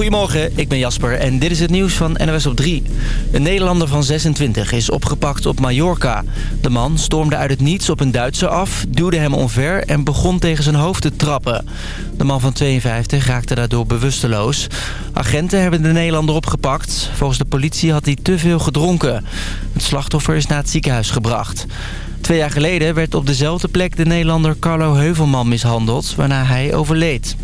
Goedemorgen, ik ben Jasper en dit is het nieuws van NOS op 3. Een Nederlander van 26 is opgepakt op Mallorca. De man stormde uit het niets op een Duitser af, duwde hem omver en begon tegen zijn hoofd te trappen. De man van 52 raakte daardoor bewusteloos. Agenten hebben de Nederlander opgepakt. Volgens de politie had hij te veel gedronken. Het slachtoffer is naar het ziekenhuis gebracht. Twee jaar geleden werd op dezelfde plek de Nederlander Carlo Heuvelman mishandeld, waarna hij overleed.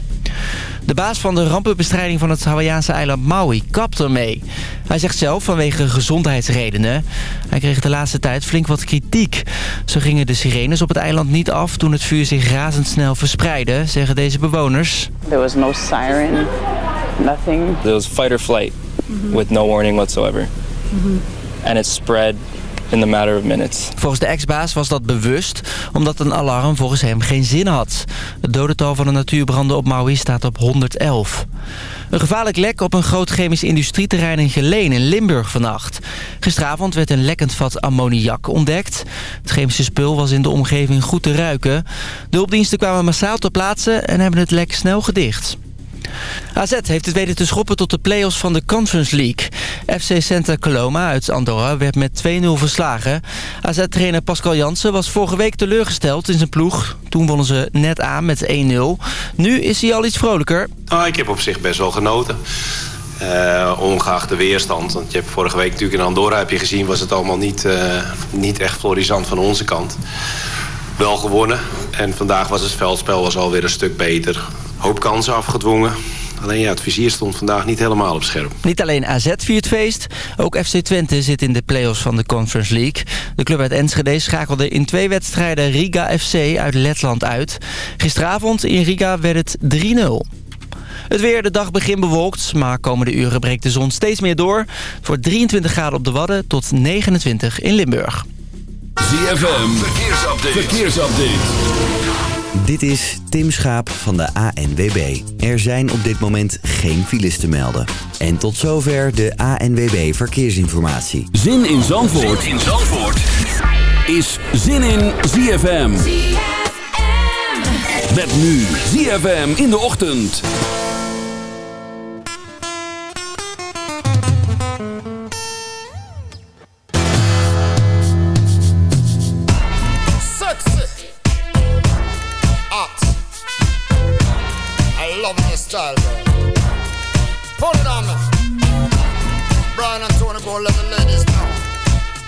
De baas van de rampenbestrijding van het Hawaïaanse eiland Maui kapt ermee. Hij zegt zelf vanwege gezondheidsredenen. Hij kreeg de laatste tijd flink wat kritiek. Zo gingen de sirenes op het eiland niet af toen het vuur zich razendsnel verspreidde, zeggen deze bewoners. There was no siren, nothing. There was fight or flight with no warning whatsoever. And it spread in. Volgens de ex-baas was dat bewust, omdat een alarm volgens hem geen zin had. Het dodental van de natuurbranden op Maui staat op 111. Een gevaarlijk lek op een groot chemisch industrieterrein in Geleen in Limburg vannacht. Gisteravond werd een lekkend vat ammoniak ontdekt. Het chemische spul was in de omgeving goed te ruiken. De hulpdiensten kwamen massaal ter plaatse en hebben het lek snel gedicht. AZ heeft het weten te schoppen tot de play-offs van de Conference League. FC Santa Coloma uit Andorra werd met 2-0 verslagen. AZ-trainer Pascal Jansen was vorige week teleurgesteld in zijn ploeg. Toen wonnen ze net aan met 1-0. Nu is hij al iets vrolijker. Ah, ik heb op zich best wel genoten. Uh, ongeacht de weerstand. Want je hebt vorige week natuurlijk in Andorra heb je gezien... was het allemaal niet, uh, niet echt florisant van onze kant. Wel gewonnen. En vandaag was het veldspel was alweer een stuk beter. Hoop kansen afgedwongen. Alleen ja, het vizier stond vandaag niet helemaal op scherp. Niet alleen AZ viert feest, ook FC Twente zit in de play-offs van de Conference League. De club uit Enschede schakelde in twee wedstrijden Riga FC uit Letland uit. Gisteravond in Riga werd het 3-0. Het weer, de dag begin bewolkt, maar komende uren breekt de zon steeds meer door. Voor 23 graden op de Wadden tot 29 in Limburg. ZFM, verkeersupdate. verkeersupdate. Dit is Tim Schaap van de ANWB. Er zijn op dit moment geen files te melden. En tot zover de ANWB Verkeersinformatie. Zin in Zandvoort, zin in Zandvoort. is Zin in ZFM. ZFM. Met nu ZFM in de ochtend.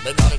They got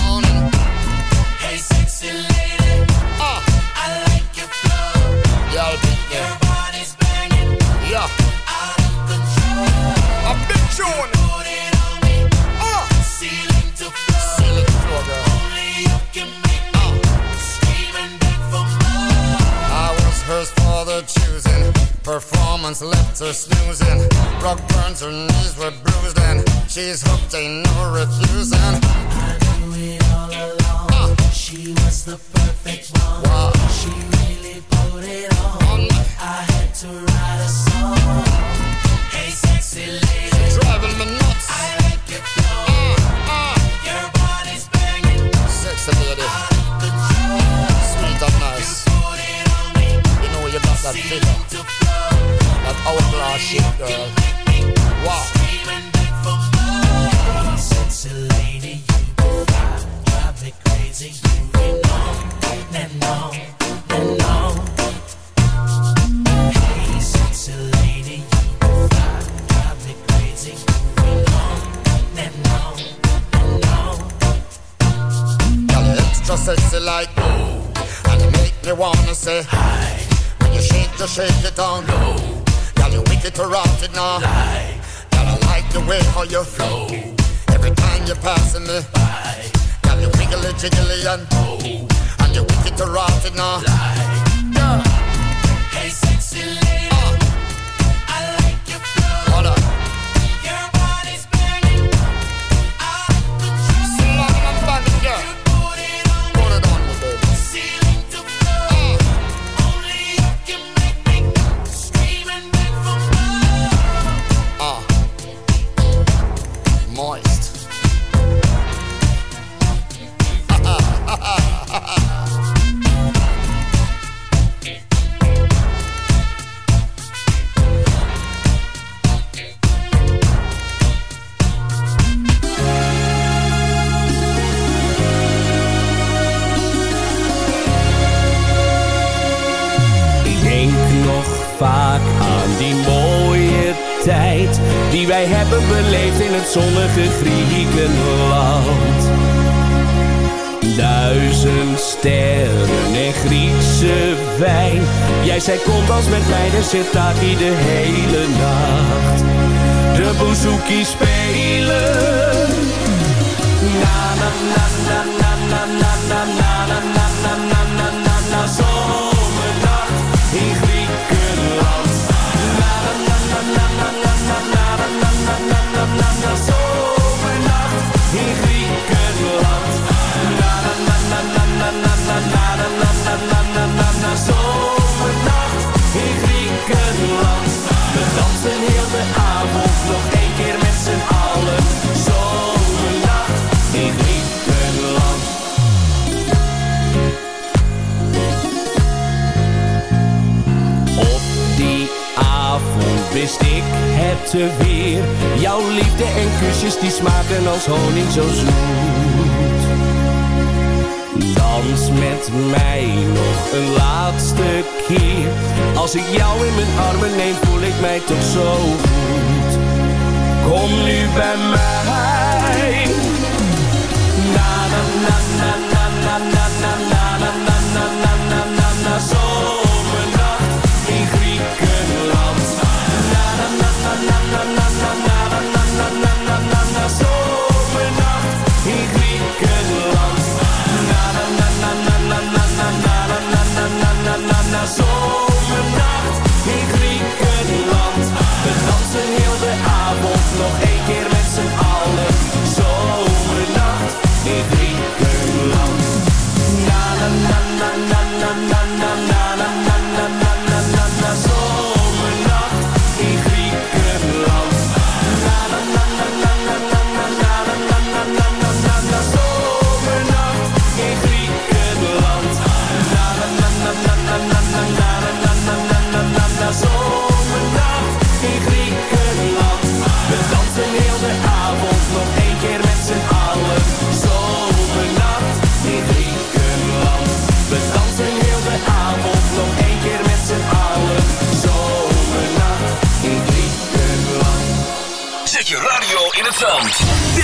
Her snoozing. Rock burns, her knees were bruised, and she's hooked, ain't no refusing. I knew it all along. She was the perfect one. Wow. She really put it on. I had to write a song. Hey, sexy lady. Driving me nuts. I like your flow. Ah, ah, Your body's banging. sexy lady, Out of control. sweet and nice. It me. You know you got that figure, To Oh, hourglass shape, girl. Wow. Sexy you. Drive me crazy. Hey, you. Drive me crazy. Extra sexy like ooh, and you make me wanna say hi. When you shake, you shake it on low like it or rot it now. Lie. Gotta like the way how you flow. Every time you're passing me by. Got you wiggly jiggly and oh. And you're wicked to rot it now. Lie. zit daar iedereen.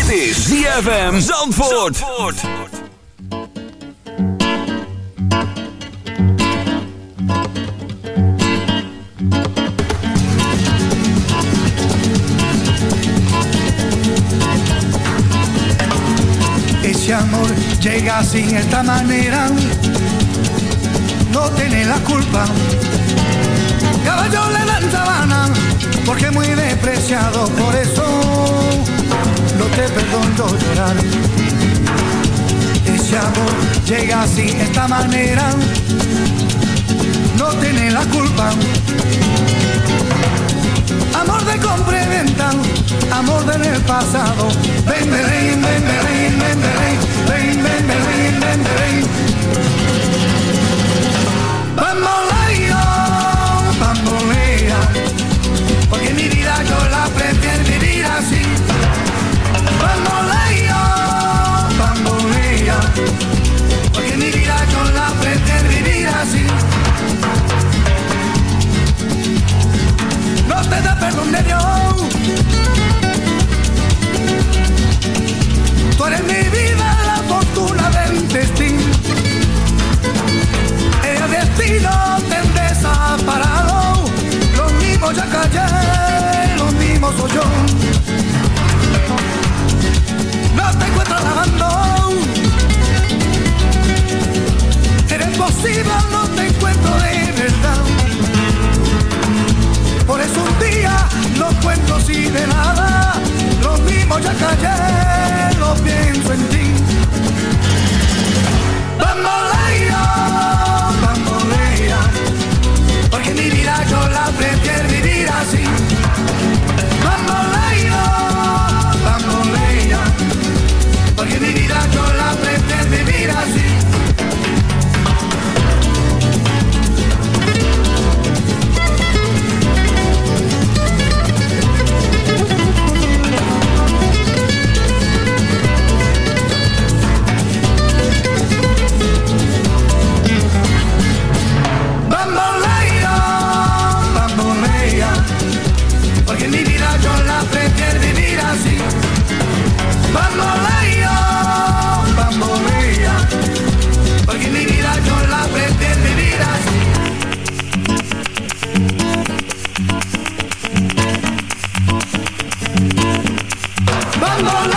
Dit is ZFM Zandvoort. Ese amor llega sin esta manera, no tiene la culpa. Caballo le dan sabana, porque muy despreciado por eso no te perdono llorar. Ese amor llega así, esta manera, no tiene la culpa. Amor de compra y venta, amor del pasado. Ven, ven, ven, ven, ven, ven, ven, ven, ven. I'm.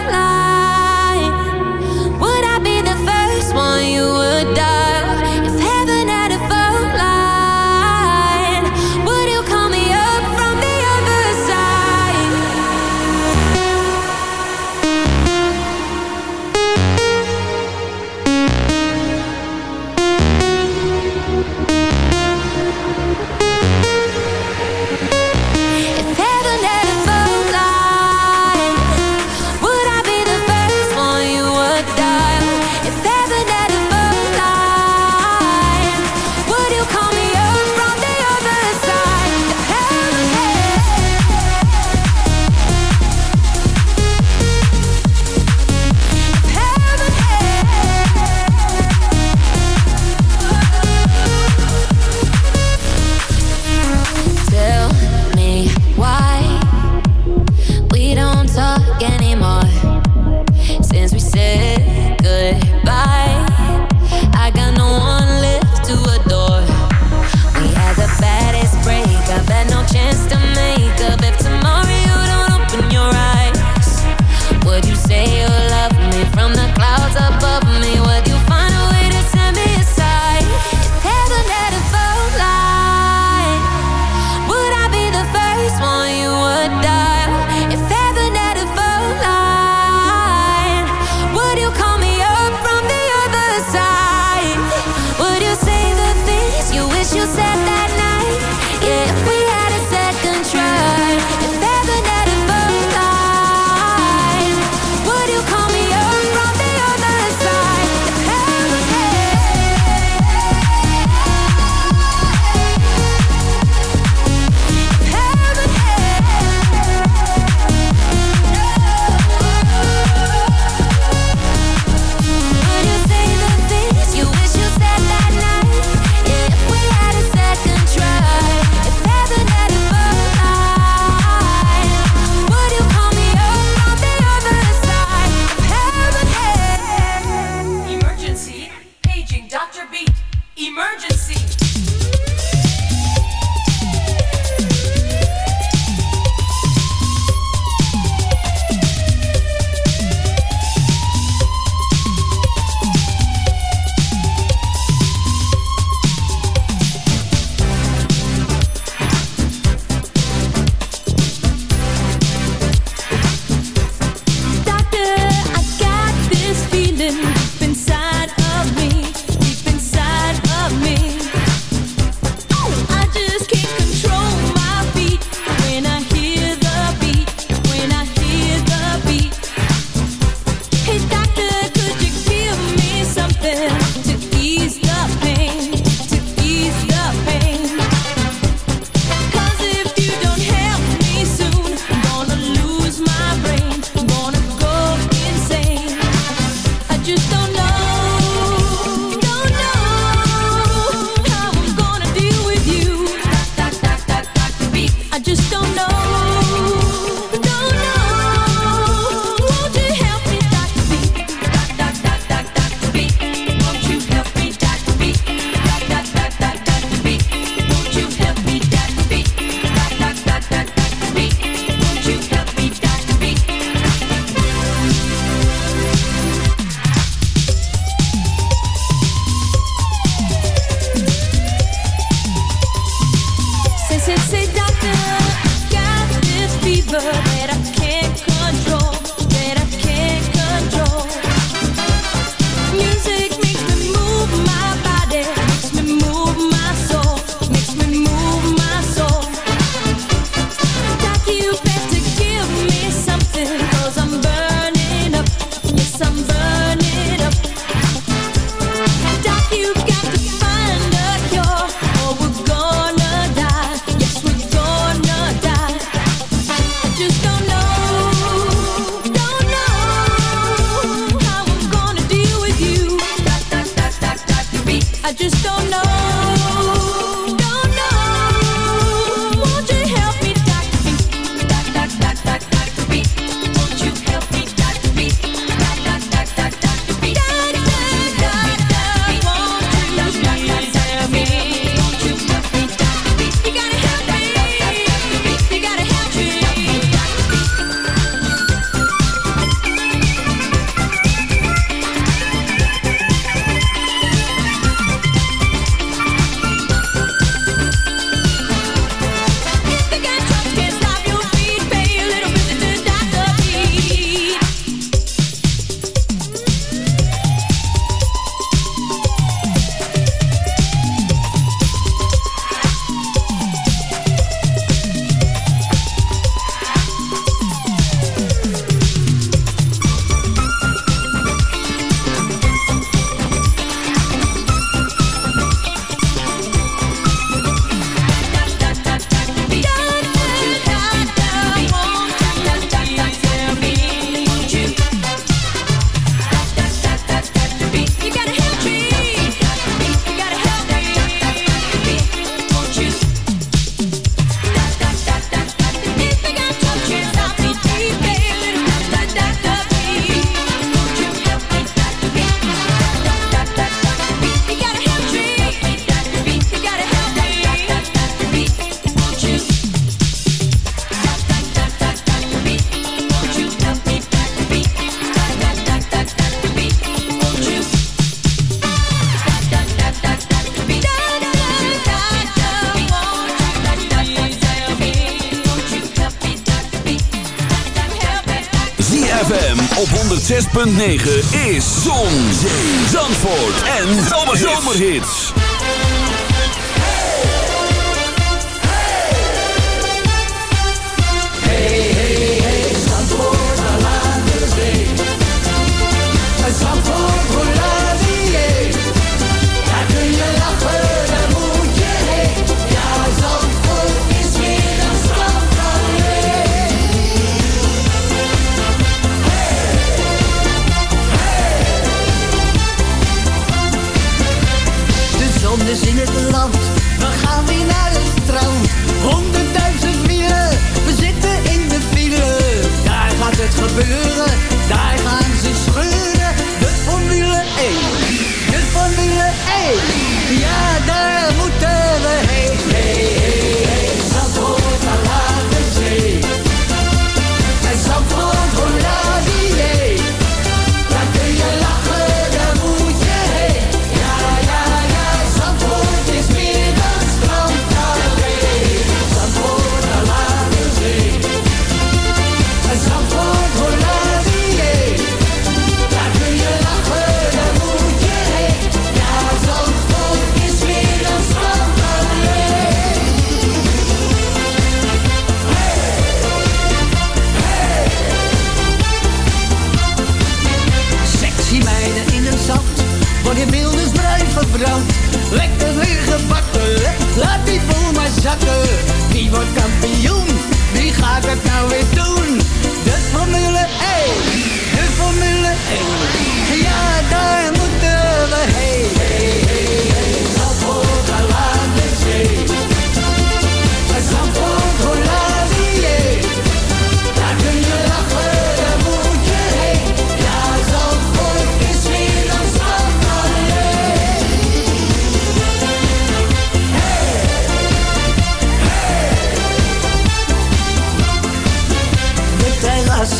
106.9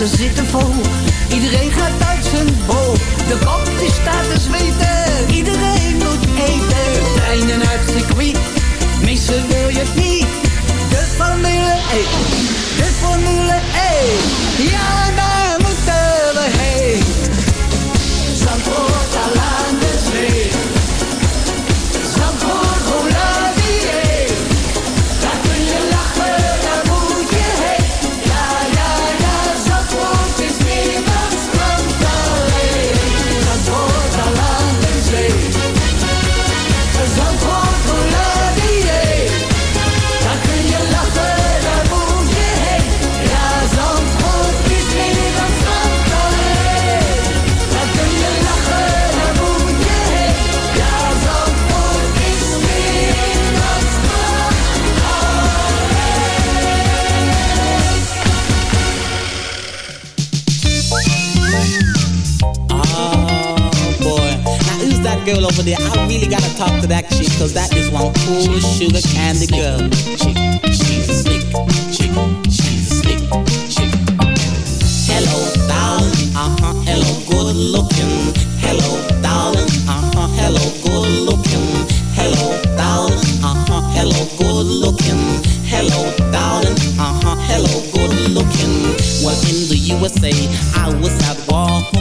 terrassen zitten vol, iedereen gaat uit zijn bol. De kop die staat te zweten, iedereen moet eten. Treinen uit circuit, missen wil je niet. De Formule 1, de Formule 1. Ja, daar over there? I really gotta talk to that chick, cause that is one cool sugar candy girl. Chick, she's a slick chick, she's a slick chick. Hello, darling, uh-huh, hello, good looking. Hello, darling, uh-huh, hello, good looking. Hello, darling, uh-huh, hello, good looking. Hello, darling, uh-huh, hello, good looking. Well, in the USA, I was out walking.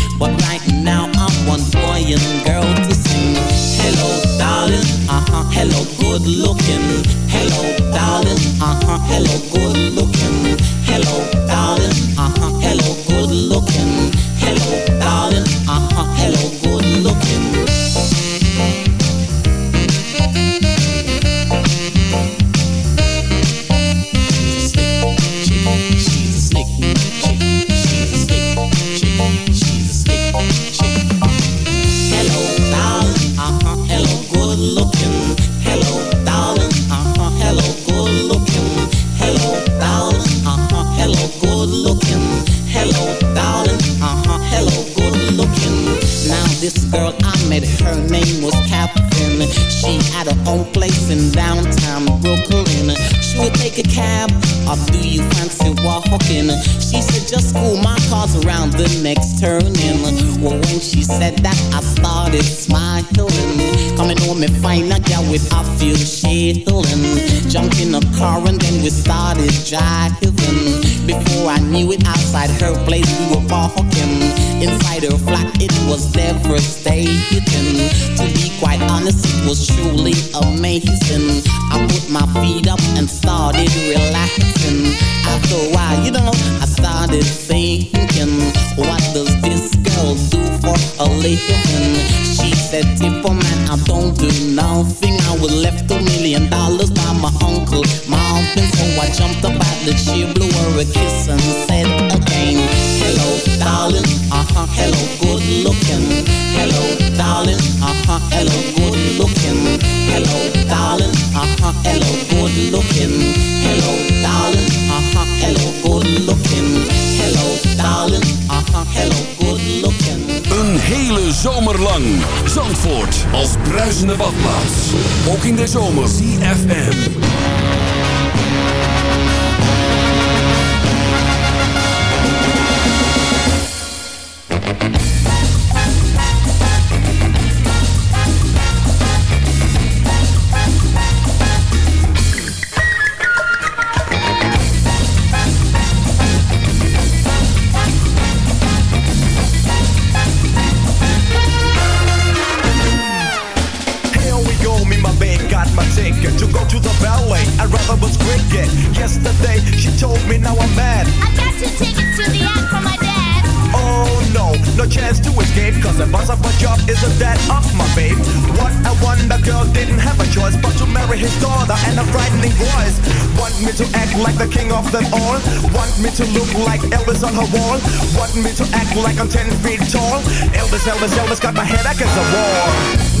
But right now, I want boy and girl to sing. Hello, darling, uh huh, hello, good looking. Hello, darling, uh huh, hello, good looking. Hello, darling, uh huh, hello, her name was Catherine. She had her own place in downtown Brooklyn. She would take a cab, or do you fancy walking? She said, just cool my car's around the next turning. Well, when she said that, I started smiling. Coming home and find a girl with a few shilling. Jumped in a car and then we started driving. Knew it, outside her place we were walking. Inside her flat, it was devastating. To be quite honest, it was truly amazing. I put my feet up and started relaxing. After a while, you know, I started thinking, what does this girl do for a living? She said, Tippa man, I don't do nothing. I was left a million dollars by my uncle Marvin. So I jumped up out the chair, blew her a kiss and said again, Hello, darling, uh-huh, hello, good looking. Hello, darling, uh-huh, hello, good looking. Hello, darling, uh-huh, hello, good looking. Hello, darling, hello, good looking. Hello, darling, uh-huh, hello, good looking. Een hele zomer lang. Zandvoort als bruisende badplaats. Ook in de zomer. CFM. Me to look like Elvis on her wall. Want me to act like I'm 10 feet tall? Elvis, Elvis, Elvis got my head against the wall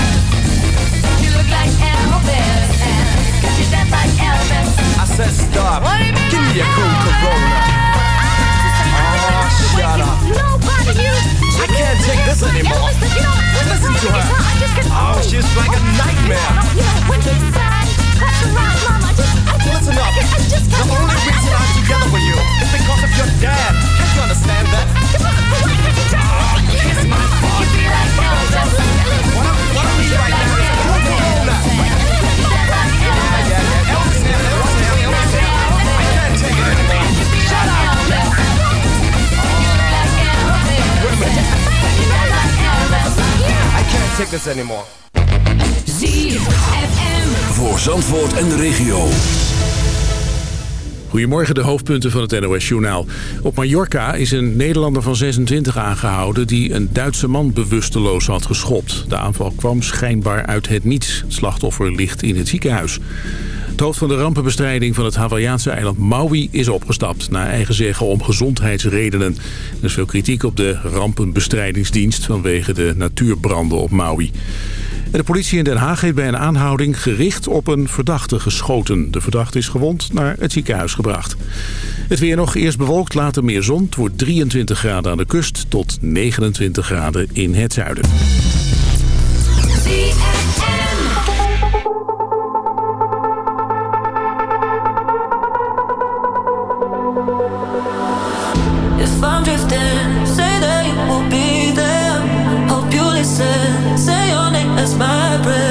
I stop, What do you mean give me a cool Corona Oh, shut up I can't take this anymore. Listen to her. Oh, she's like a nightmare You know, when he sang, that's the right, Mom. I just, I just, Listen up. can- I just The only reason I'm together with you is because of your dad. Can't you understand that? Kiss my butt. Could ah, you be like oh, Elvis? What I, what I right now is cool Corona. I can't take this anymore. Voor Zandvoort en de regio. Goedemorgen, de hoofdpunten van het NOS-journaal. Op Mallorca is een Nederlander van 26 aangehouden... die een Duitse man bewusteloos had geschopt. De aanval kwam schijnbaar uit het niets. Het slachtoffer ligt in het ziekenhuis. Het hoofd van de rampenbestrijding van het Hawaïaanse eiland Maui is opgestapt... naar eigen zeggen om gezondheidsredenen. Er is veel kritiek op de rampenbestrijdingsdienst... vanwege de natuurbranden op Maui. De politie in Den Haag heeft bij een aanhouding gericht op een verdachte geschoten. De verdachte is gewond naar het ziekenhuis gebracht. Het weer nog eerst bewolkt, later meer zon. Het wordt 23 graden aan de kust tot 29 graden in het zuiden. As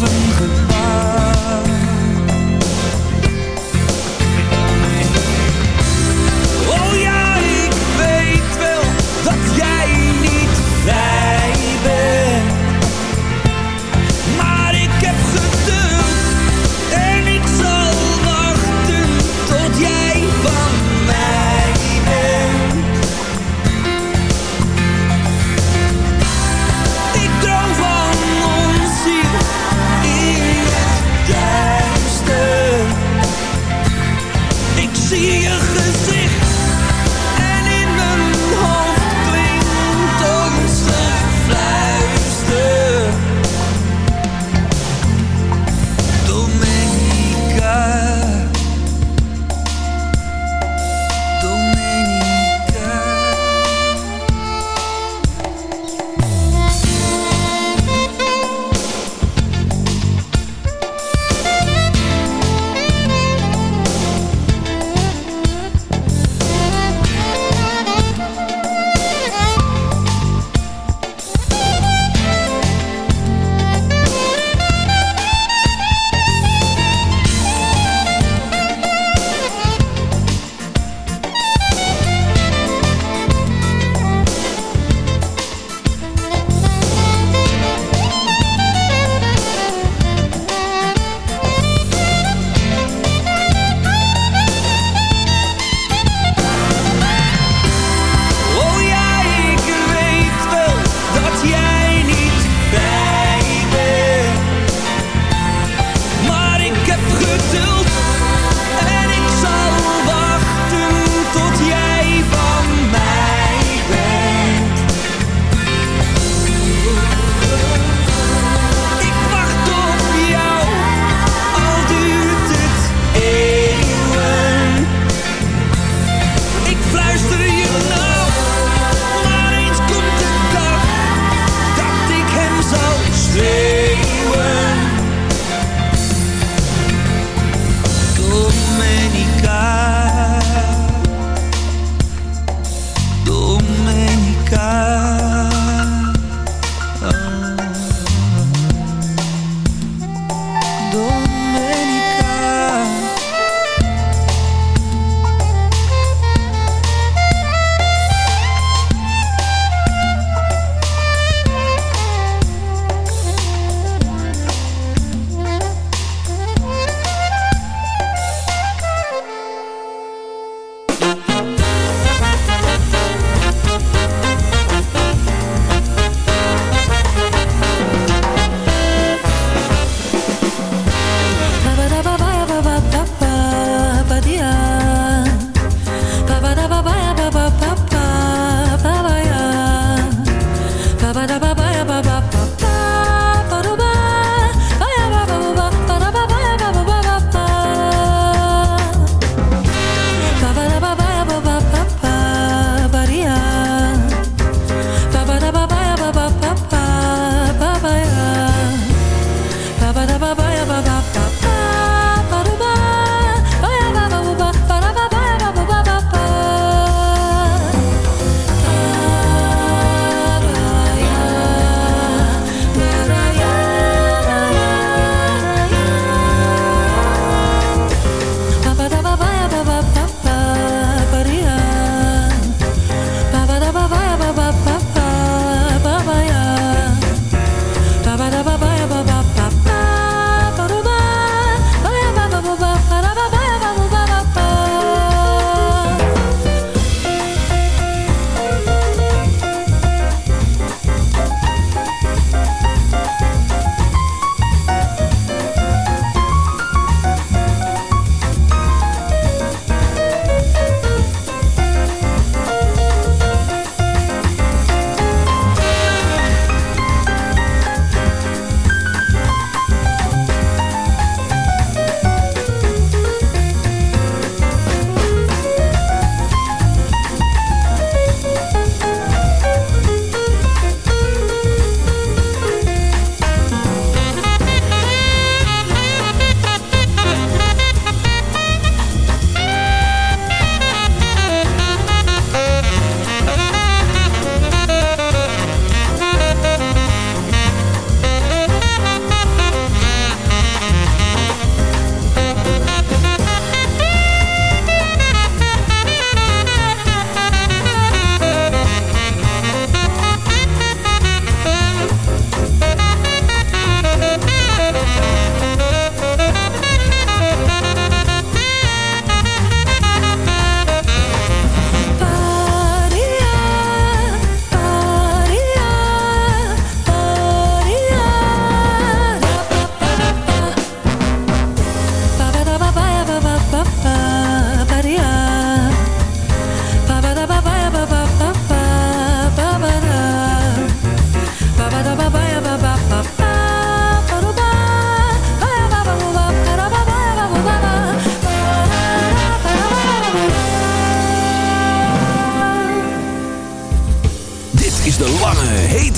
leven gedaan.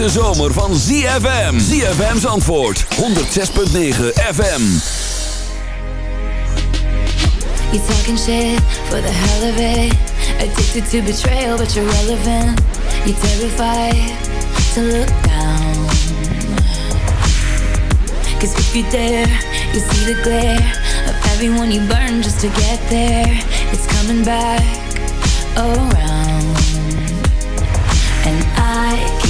Hete zomer van ZFM. ZFM's antwoord, 106.9 FM. You talking shit for the hell of it. Addicted to betrayal, but you're relevant. You're terrified to look down. Cause if you dare, you see the glare of everyone you burn just to get there. It's coming back around. And I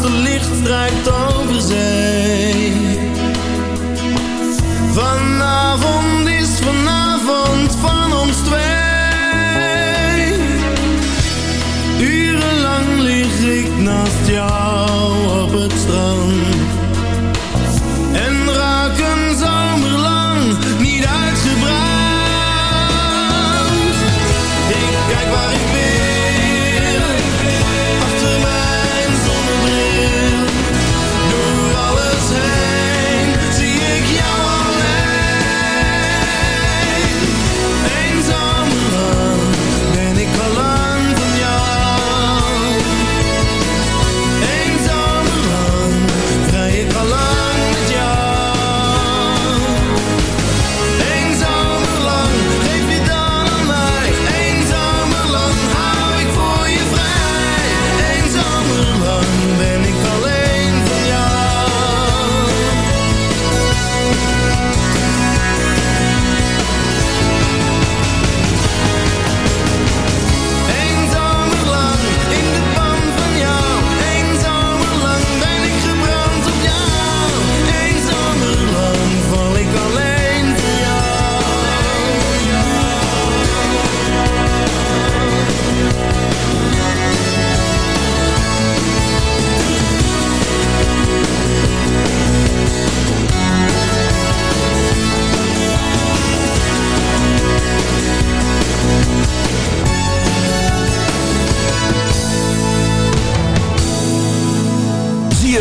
Het licht strijkt over zee. Vanavond is vanavond van ons twee. Urenlang lig ik naast jou op het strand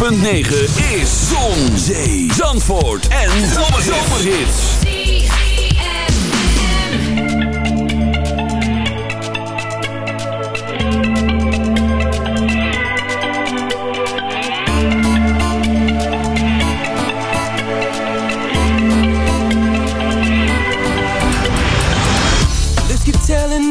106.9 is Zon, Zee, Zandvoort en Zomerhits. Lips keep telling